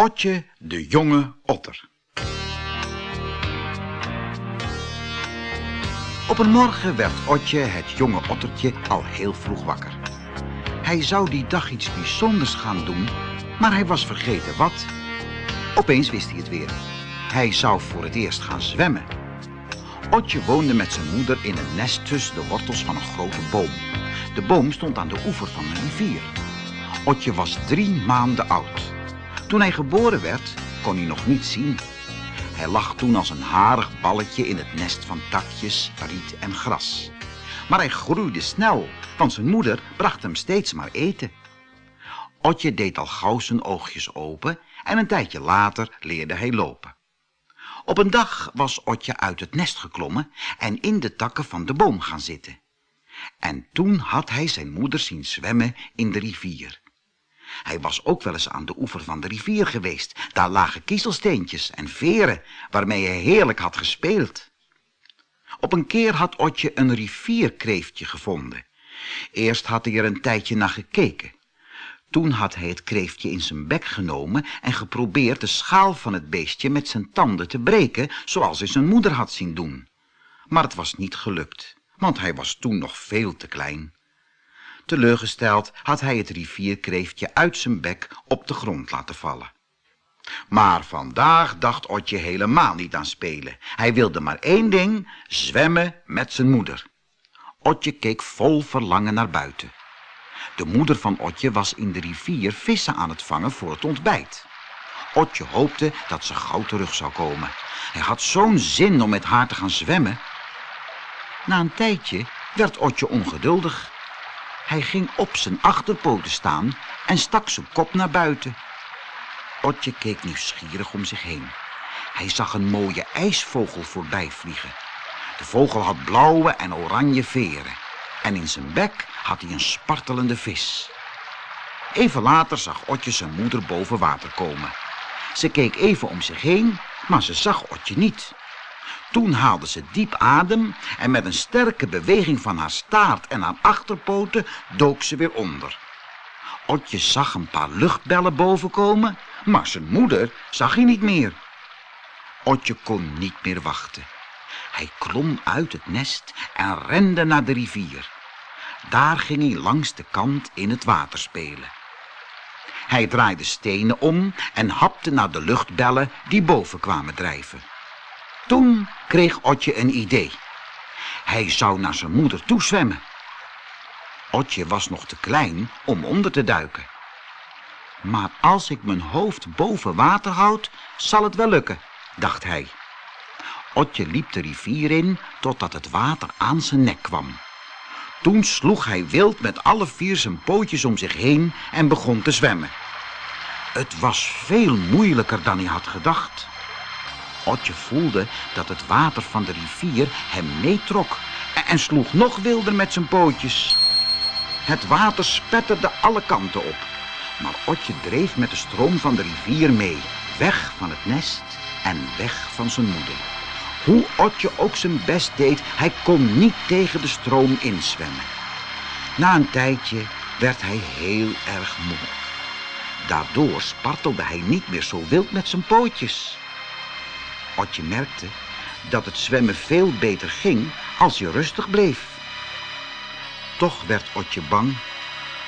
Otje de jonge otter. Op een morgen werd Otje, het jonge ottertje, al heel vroeg wakker. Hij zou die dag iets bijzonders gaan doen, maar hij was vergeten wat. Opeens wist hij het weer. Hij zou voor het eerst gaan zwemmen. Otje woonde met zijn moeder in een nest tussen de wortels van een grote boom. De boom stond aan de oever van een rivier. Otje was drie maanden oud. Toen hij geboren werd, kon hij nog niet zien. Hij lag toen als een harig balletje in het nest van takjes, riet en gras. Maar hij groeide snel, want zijn moeder bracht hem steeds maar eten. Otje deed al gauw zijn oogjes open en een tijdje later leerde hij lopen. Op een dag was Otje uit het nest geklommen en in de takken van de boom gaan zitten. En toen had hij zijn moeder zien zwemmen in de rivier. Hij was ook wel eens aan de oever van de rivier geweest. Daar lagen kiezelsteentjes en veren waarmee hij heerlijk had gespeeld. Op een keer had Otje een rivierkreeftje gevonden. Eerst had hij er een tijdje naar gekeken. Toen had hij het kreeftje in zijn bek genomen en geprobeerd de schaal van het beestje met zijn tanden te breken, zoals hij zijn moeder had zien doen. Maar het was niet gelukt, want hij was toen nog veel te klein. Teleurgesteld had hij het rivierkreeftje uit zijn bek op de grond laten vallen. Maar vandaag dacht Otje helemaal niet aan spelen. Hij wilde maar één ding, zwemmen met zijn moeder. Otje keek vol verlangen naar buiten. De moeder van Otje was in de rivier vissen aan het vangen voor het ontbijt. Otje hoopte dat ze gauw terug zou komen. Hij had zo'n zin om met haar te gaan zwemmen. Na een tijdje werd Otje ongeduldig. Hij ging op zijn achterpoten staan en stak zijn kop naar buiten. Otje keek nieuwsgierig om zich heen. Hij zag een mooie ijsvogel voorbij vliegen. De vogel had blauwe en oranje veren. En in zijn bek had hij een spartelende vis. Even later zag Otje zijn moeder boven water komen. Ze keek even om zich heen, maar ze zag Otje niet. Toen haalde ze diep adem en met een sterke beweging van haar staart en haar achterpoten dook ze weer onder. Otje zag een paar luchtbellen bovenkomen, maar zijn moeder zag hij niet meer. Otje kon niet meer wachten. Hij klom uit het nest en rende naar de rivier. Daar ging hij langs de kant in het water spelen. Hij draaide stenen om en hapte naar de luchtbellen die boven kwamen drijven. Toen kreeg Otje een idee. Hij zou naar zijn moeder toezwemmen. Otje was nog te klein om onder te duiken. Maar als ik mijn hoofd boven water houd, zal het wel lukken, dacht hij. Otje liep de rivier in totdat het water aan zijn nek kwam. Toen sloeg hij wild met alle vier zijn pootjes om zich heen en begon te zwemmen. Het was veel moeilijker dan hij had gedacht. Otje voelde dat het water van de rivier hem meetrok en sloeg nog wilder met zijn pootjes. Het water spetterde alle kanten op, maar Otje dreef met de stroom van de rivier mee, weg van het nest en weg van zijn moeder. Hoe Otje ook zijn best deed, hij kon niet tegen de stroom inzwemmen. Na een tijdje werd hij heel erg moe. Daardoor spartelde hij niet meer zo wild met zijn pootjes. Otje merkte dat het zwemmen veel beter ging als je rustig bleef. Toch werd Otje bang.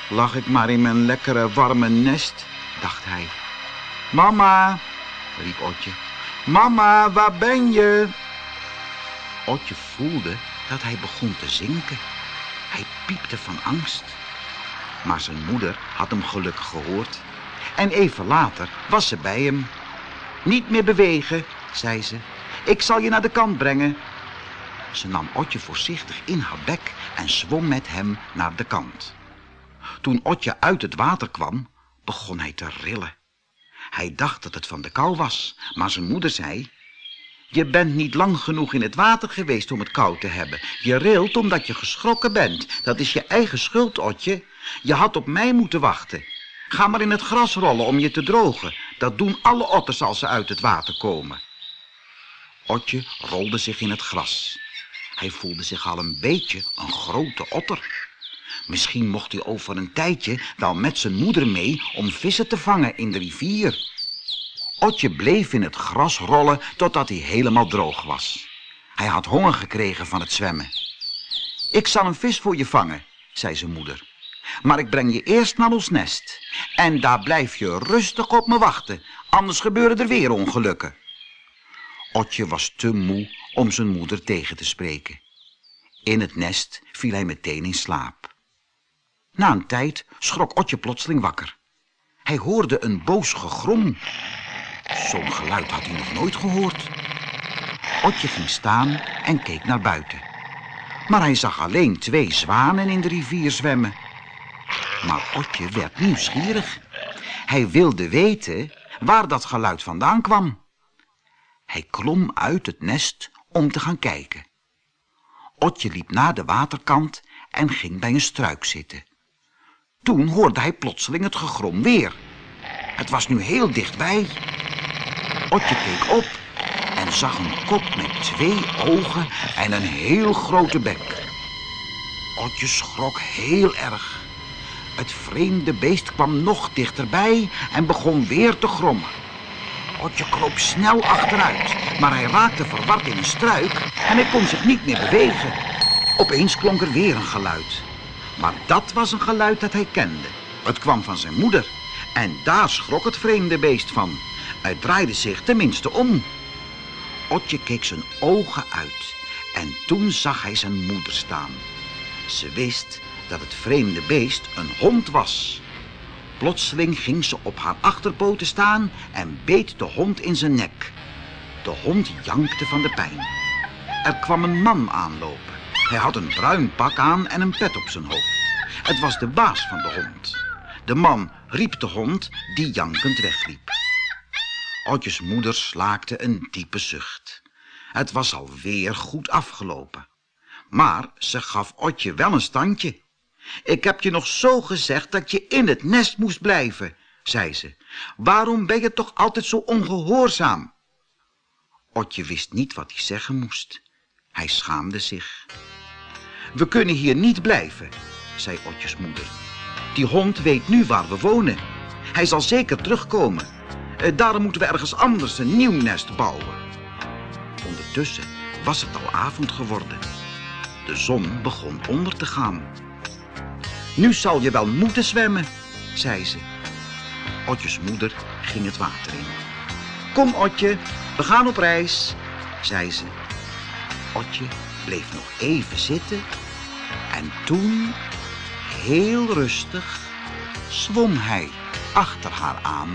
Lag ik maar in mijn lekkere warme nest, dacht hij. Mama, riep Otje. Mama, waar ben je? Otje voelde dat hij begon te zinken. Hij piepte van angst. Maar zijn moeder had hem gelukkig gehoord. En even later was ze bij hem. Niet meer bewegen, zei ze. Ik zal je naar de kant brengen. Ze nam Otje voorzichtig in haar bek en zwom met hem naar de kant. Toen Otje uit het water kwam, begon hij te rillen. Hij dacht dat het van de kou was, maar zijn moeder zei... Je bent niet lang genoeg in het water geweest om het koud te hebben. Je rilt omdat je geschrokken bent. Dat is je eigen schuld, Otje. Je had op mij moeten wachten. Ga maar in het gras rollen om je te drogen. Dat doen alle otters als ze uit het water komen. Otje rolde zich in het gras. Hij voelde zich al een beetje een grote otter. Misschien mocht hij over een tijdje wel met zijn moeder mee om vissen te vangen in de rivier. Otje bleef in het gras rollen totdat hij helemaal droog was. Hij had honger gekregen van het zwemmen. Ik zal een vis voor je vangen, zei zijn moeder. Maar ik breng je eerst naar ons nest. En daar blijf je rustig op me wachten, anders gebeuren er weer ongelukken. Otje was te moe om zijn moeder tegen te spreken. In het nest viel hij meteen in slaap. Na een tijd schrok Otje plotseling wakker. Hij hoorde een boos gegrom. Zo'n geluid had hij nog nooit gehoord. Otje ging staan en keek naar buiten. Maar hij zag alleen twee zwanen in de rivier zwemmen. Maar Otje werd nieuwsgierig. Hij wilde weten waar dat geluid vandaan kwam. Hij klom uit het nest om te gaan kijken. Otje liep naar de waterkant en ging bij een struik zitten. Toen hoorde hij plotseling het gegrom weer. Het was nu heel dichtbij. Otje keek op en zag een kop met twee ogen en een heel grote bek. Otje schrok heel erg. Het vreemde beest kwam nog dichterbij en begon weer te grommen. Otje kroop snel achteruit, maar hij raakte verward in een struik en hij kon zich niet meer bewegen. Opeens klonk er weer een geluid. Maar dat was een geluid dat hij kende. Het kwam van zijn moeder. En daar schrok het vreemde beest van. Het draaide zich tenminste om. Otje keek zijn ogen uit. En toen zag hij zijn moeder staan. Ze wist dat het vreemde beest een hond was. Plotseling ging ze op haar achterpoten staan en beet de hond in zijn nek. De hond jankte van de pijn. Er kwam een man aanlopen. Hij had een bruin pak aan en een pet op zijn hoofd. Het was de baas van de hond. De man riep de hond die jankend wegliep. Otjes moeder slaakte een diepe zucht. Het was alweer goed afgelopen. Maar ze gaf Otje wel een standje. Ik heb je nog zo gezegd dat je in het nest moest blijven, zei ze. Waarom ben je toch altijd zo ongehoorzaam? Otje wist niet wat hij zeggen moest. Hij schaamde zich. We kunnen hier niet blijven, zei Otjes moeder. Die hond weet nu waar we wonen. Hij zal zeker terugkomen. Eh, daarom moeten we ergens anders een nieuw nest bouwen. Ondertussen was het al avond geworden. De zon begon onder te gaan. Nu zal je wel moeten zwemmen, zei ze. Otjes moeder ging het water in. Kom, Otje, we gaan op reis, zei ze. Otje bleef nog even zitten en toen, heel rustig, zwom hij achter haar aan